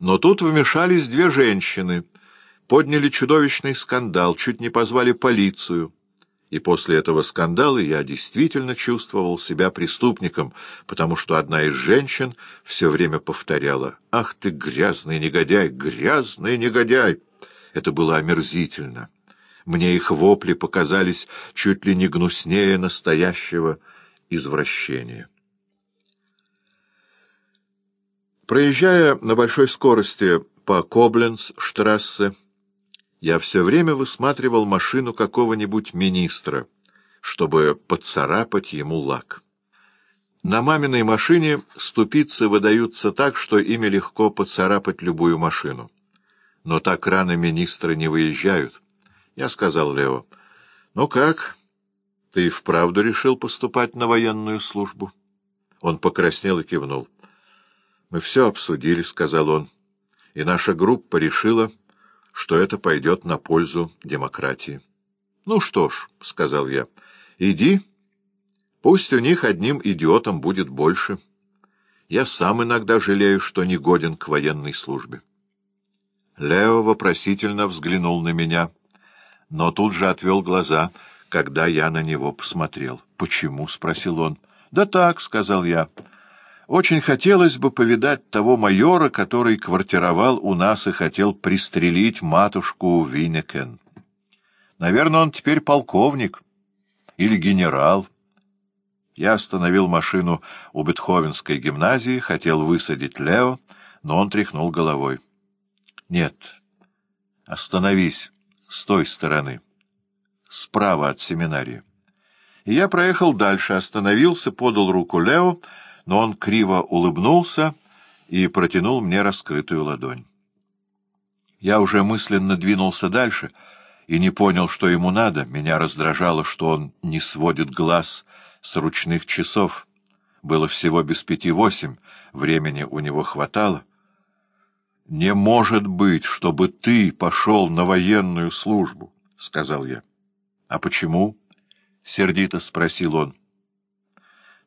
Но тут вмешались две женщины, подняли чудовищный скандал, чуть не позвали полицию. И после этого скандала я действительно чувствовал себя преступником, потому что одна из женщин все время повторяла «Ах ты, грязный негодяй, грязный негодяй!» Это было омерзительно. Мне их вопли показались чуть ли не гнуснее настоящего извращения. Проезжая на большой скорости по Кобленц-штрассе, я все время высматривал машину какого-нибудь министра, чтобы поцарапать ему лак. На маминой машине ступицы выдаются так, что ими легко поцарапать любую машину. Но так рано министры не выезжают. Я сказал Лео, «Ну как, ты вправду решил поступать на военную службу?» Он покраснел и кивнул. «Мы все обсудили», — сказал он, — «и наша группа решила...» что это пойдет на пользу демократии. — Ну что ж, — сказал я, — иди, пусть у них одним идиотом будет больше. Я сам иногда жалею, что не годен к военной службе. Лео вопросительно взглянул на меня, но тут же отвел глаза, когда я на него посмотрел. — Почему? — спросил он. — Да так, — сказал я. Очень хотелось бы повидать того майора, который квартировал у нас и хотел пристрелить матушку Винекен. Наверное, он теперь полковник или генерал. Я остановил машину у Бетховенской гимназии, хотел высадить Лео, но он тряхнул головой. — Нет, остановись с той стороны, справа от семинарии. И я проехал дальше, остановился, подал руку Лео, но он криво улыбнулся и протянул мне раскрытую ладонь. Я уже мысленно двинулся дальше и не понял, что ему надо. Меня раздражало, что он не сводит глаз с ручных часов. Было всего без пяти восемь, времени у него хватало. — Не может быть, чтобы ты пошел на военную службу, — сказал я. — А почему? — сердито спросил он.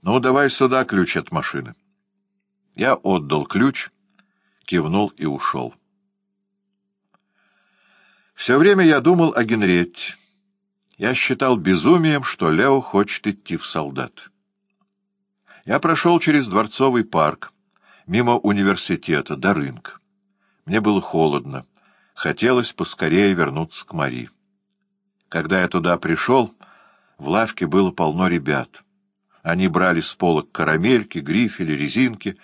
«Ну, давай сюда ключ от машины». Я отдал ключ, кивнул и ушел. Все время я думал о Генретте. Я считал безумием, что Лео хочет идти в солдат. Я прошел через Дворцовый парк, мимо университета, до рынка. Мне было холодно. Хотелось поскорее вернуться к Мари. Когда я туда пришел, в лавке было полно ребят. Они брали с полок карамельки, грифели, резинки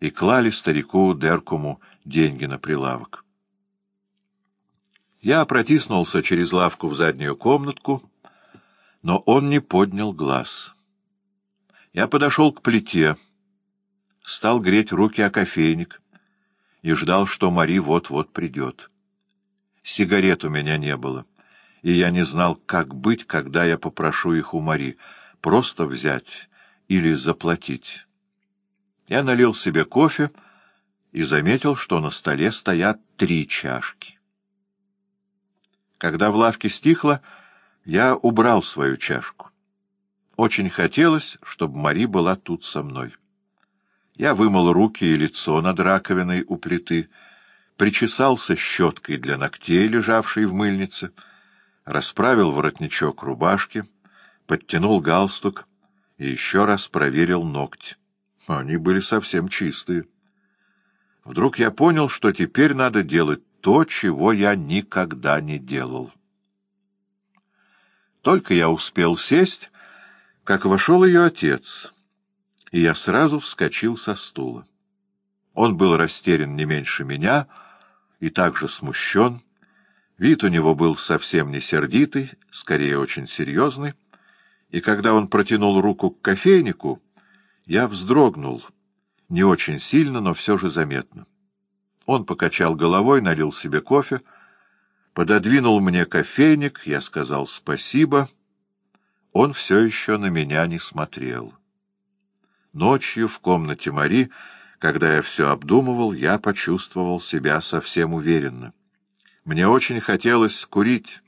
и клали старику Деркуму деньги на прилавок. Я протиснулся через лавку в заднюю комнатку, но он не поднял глаз. Я подошел к плите, стал греть руки о кофейник и ждал, что Мари вот-вот придет. Сигарет у меня не было, и я не знал, как быть, когда я попрошу их у Мари — просто взять или заплатить. Я налил себе кофе и заметил, что на столе стоят три чашки. Когда в лавке стихло, я убрал свою чашку. Очень хотелось, чтобы Мари была тут со мной. Я вымыл руки и лицо над раковиной у плиты, причесался щеткой для ногтей, лежавшей в мыльнице, расправил воротничок рубашки — подтянул галстук и еще раз проверил ногти. Они были совсем чистые. Вдруг я понял, что теперь надо делать то, чего я никогда не делал. Только я успел сесть, как вошел ее отец, и я сразу вскочил со стула. Он был растерян не меньше меня и также смущен. Вид у него был совсем не сердитый, скорее очень серьезный и когда он протянул руку к кофейнику, я вздрогнул, не очень сильно, но все же заметно. Он покачал головой, налил себе кофе, пододвинул мне кофейник, я сказал спасибо. Он все еще на меня не смотрел. Ночью в комнате Мари, когда я все обдумывал, я почувствовал себя совсем уверенно. Мне очень хотелось курить,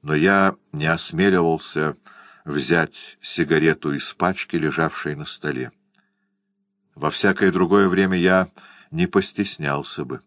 но я не осмеливался взять сигарету из пачки, лежавшей на столе. Во всякое другое время я не постеснялся бы.